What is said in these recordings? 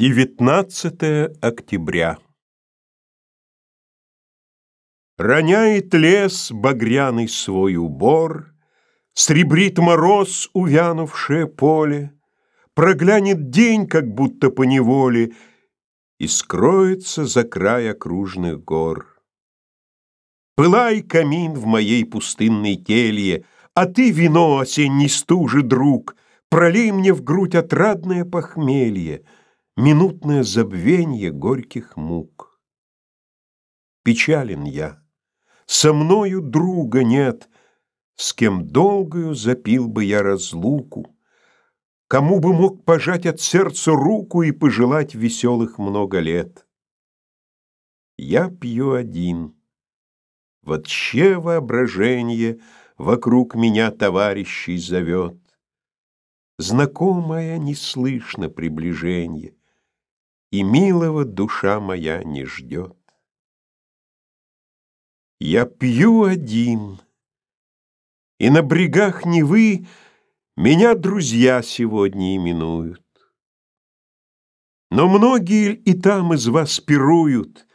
19 октября. Роняет лес багряный свой убор, Сребрит мороз увянувшее поле, Проглянет день, как будто по неволе, И скроется за край окружных гор. Пылай, камин, в моей пустынной келье, А ты, вино осенней стужи, друг, Пролей мне в грудь отрадное похмелье — минутное забвенье горьких мук. Печален я, со мною друга нет, с кем долгою запил бы я разлуку, кому бы мог пожать от сердца руку и пожелать веселых много лет. Я пью один. Вот че воображение вокруг меня товарищей зовет. Знакомое не слышно приближение и милого душа моя не ждет. Я пью один, и на брегах Невы Меня друзья сегодня именуют. Но многие и там из вас пируют,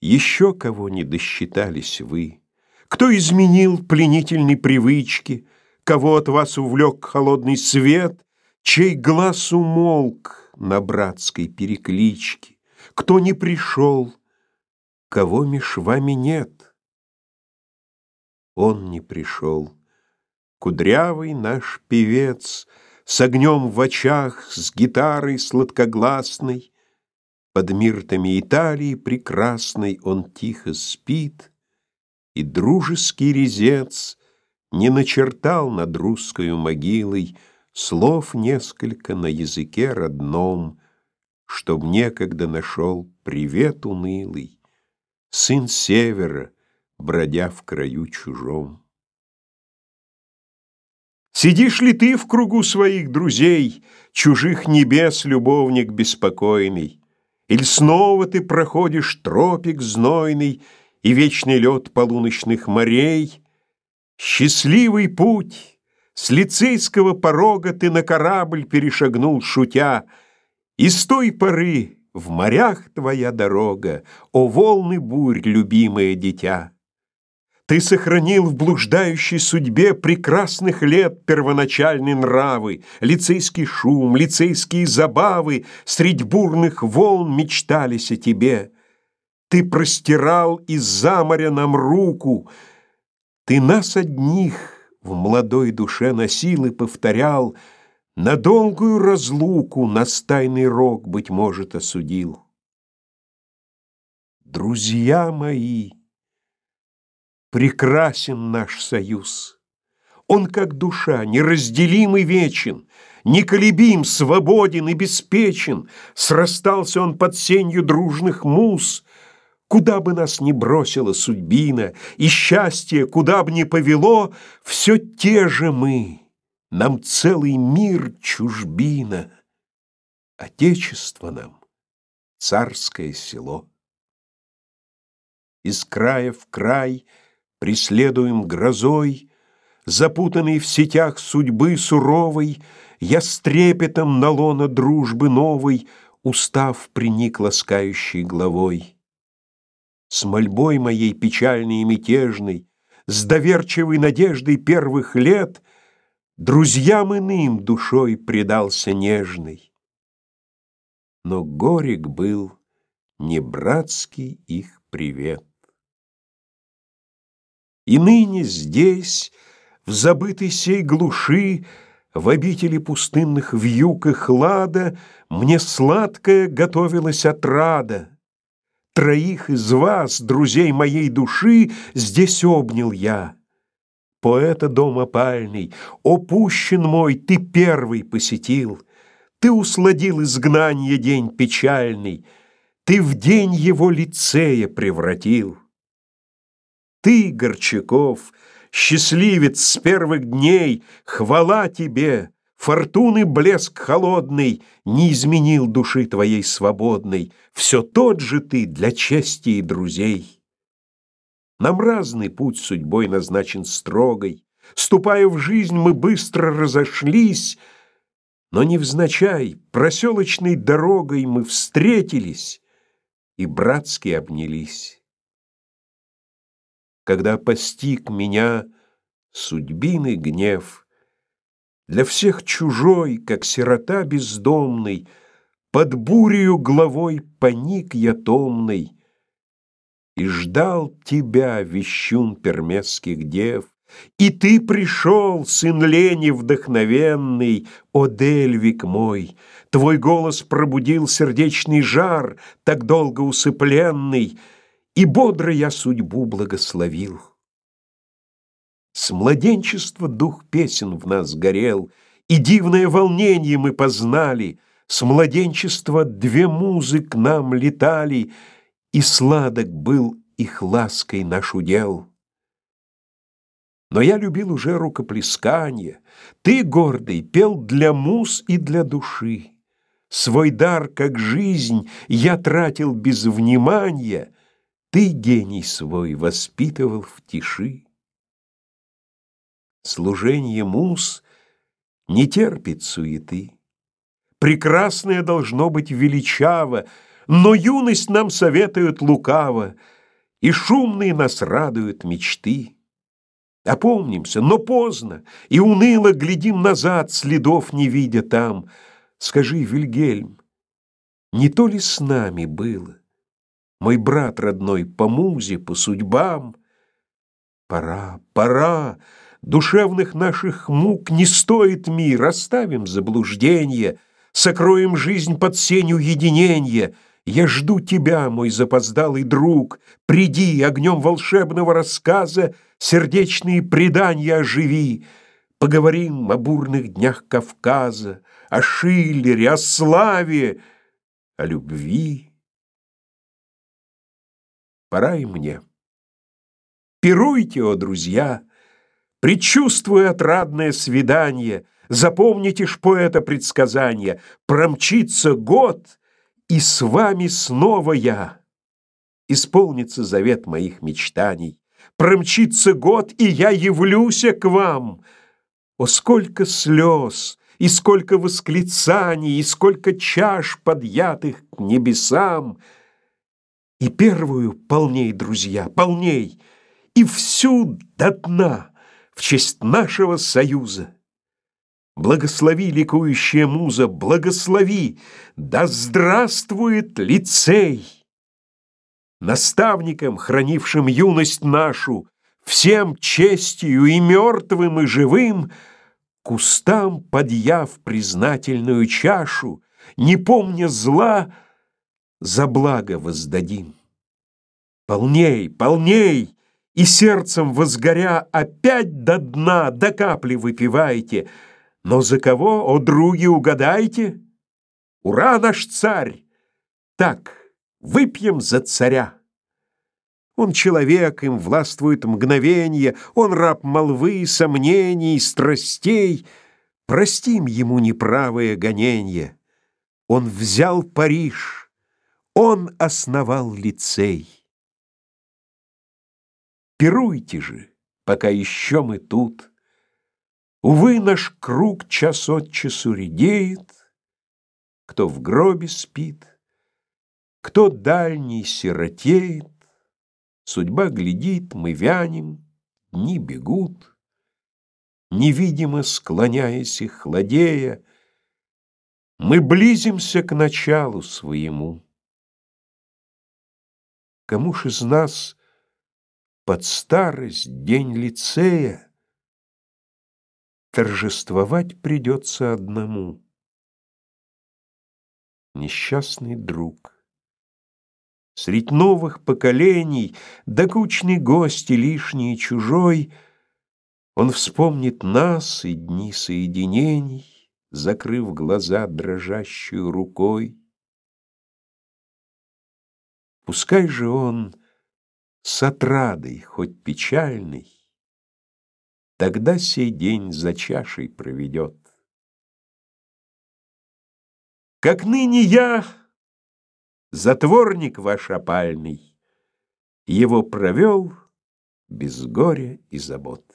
Еще кого не досчитались вы. Кто изменил пленительной привычки, Кого от вас увлек холодный свет, Чей глаз умолк, на братской перекличке, Кто не пришел, кого меж вами нет. Он не пришел, кудрявый наш певец, С огнем в очах, с гитарой сладкогласной, Под миртами Италии прекрасной Он тихо спит, и дружеский резец Не начертал над русскою могилой Слов несколько на языке родном, Чтоб некогда нашел привет унылый, Сын севера, бродя в краю чужом. Сидишь ли ты в кругу своих друзей, Чужих небес любовник беспокойный, Или снова ты проходишь тропик знойный И вечный лед полуночных морей? Счастливый путь! С лицейского порога ты на корабль перешагнул, шутя, И с той поры в морях твоя дорога, О волны бурь, любимое дитя! Ты сохранил в блуждающей судьбе Прекрасных лет первоначальные нравы, Лицейский шум, лицейские забавы Средь бурных волн мечтались о тебе. Ты простирал из-за моря нам руку, Ты нас одних в молодой душе носил и повторял, на долгую разлуку нас тайный рок, быть может, осудил. Друзья мои, прекрасен наш союз. Он как душа, неразделим и вечен, Неколебим, свободен и беспечен, Срастался он под сенью дружных муз, Куда бы нас ни бросила судьбина, И счастье, куда бы ни повело, Все те же мы, нам целый мир чужбина, Отечество нам — царское село. Из края в край преследуем грозой, Запутанный в сетях судьбы суровой, Я с трепетом на лоно дружбы новой Устав приник ласкающей главой с мольбой моей печальной и мятежной, с доверчивой надеждой первых лет друзьям иным душой предался нежный. Но горек был не братский их привет. И ныне здесь, в забытой сей глуши, в обители пустынных вьюг и хлада, Мне сладкая готовилась отрада — Троих из вас, друзей моей души, здесь обнял я. Поэта дом опальный, опущен мой, ты первый посетил. Ты усладил изгнание день печальный, Ты в день его лицея превратил. Ты, Горчаков, счастливец с первых дней, Хвала тебе, Фортуны блеск холодный Не изменил души твоей свободной, Все тот же ты для чести и друзей. Нам разный путь судьбой назначен строгой, Ступая в жизнь, мы быстро разошлись, Но невзначай проселочной дорогой мы встретились и братски обнялись. Когда постиг меня судьбины гнев, Для всех чужой, как сирота бездомный, Под бурею главой поник я томный И ждал тебя, вещун пермесских дев, И ты пришел, сын лени вдохновенный, О, Дельвик мой! Твой голос пробудил сердечный жар, Так долго усыпленный, И бодро я судьбу благословил. С младенчества дух песен в нас горел, И дивное волнение мы познали, С младенчества две музы к нам летали, И сладок был их лаской наш удел. Но я любил уже рукоплесканье, Ты, гордый, пел для муз и для души. Свой дар, как жизнь, я тратил без внимания, Ты гений свой воспитывал в тиши. Служение муз не терпит суеты. Прекрасное должно быть величаво, но юность нам советует лукаво, и шумные нас радуют мечты. Опомнимся, но поздно, и уныло глядим назад, следов не видя там. Скажи, Вильгельм, не то ли с нами было? Мой брат родной по музе, по судьбам. Пора, пора, Душевных наших мук не стоит мир, оставим заблуждение, Сокроем жизнь под сенью единения. Я жду тебя, мой запоздалый друг, Приди, огнем волшебного рассказа Сердечные предания оживи, Поговорим о бурных днях Кавказа, О Шиллере, о славе, о любви. Пора и мне. Пируйте, о друзья! Предчувствуя отрадное свидание, Запомните ж поэта предсказания, Промчится год, и с вами снова я. Исполнится завет моих мечтаний. Промчится год, и я явлюся к вам. О, сколько слез, и сколько восклицаний, И сколько чаш подъятых к небесам! И первую полней, друзья, полней, И всю до дна — в честь нашего союза. Благослови, ликующая муза, благослови, да здравствует лицей! Наставникам, хранившим юность нашу, всем честью и мертвым, и живым, кустам подъяв признательную чашу, не помня зла, за благо воздадим. Полней, полней! И сердцем возгоря опять до дна, до капли выпивайте. Но за кого, о други, угадайте? Ура, наш царь! Так, выпьем за царя. Он человек, им властвует мгновенье, Он раб молвы, сомнений, страстей. Простим ему неправое гоненье. Он взял Париж, он основал лицей. Пируйте же, пока еще мы тут. Увы, наш круг час от часу редеет, Кто в гробе спит, кто дальний сиротеет, Судьба глядит, мы вянем, дни бегут. Невидимо склоняясь и хладея, Мы близимся к началу своему. Кому ж из нас под старость, день лицея, торжествовать придется одному. Несчастный друг. Средь новых поколений, докучный гость и лишний чужой, Он вспомнит нас и дни соединений, Закрыв глаза дрожащую рукой. Пускай же он с отрадой, хоть печальной, Тогда сей день за чашей проведет. Как ныне я, затворник ваш опальный, Его провел без горя и забот.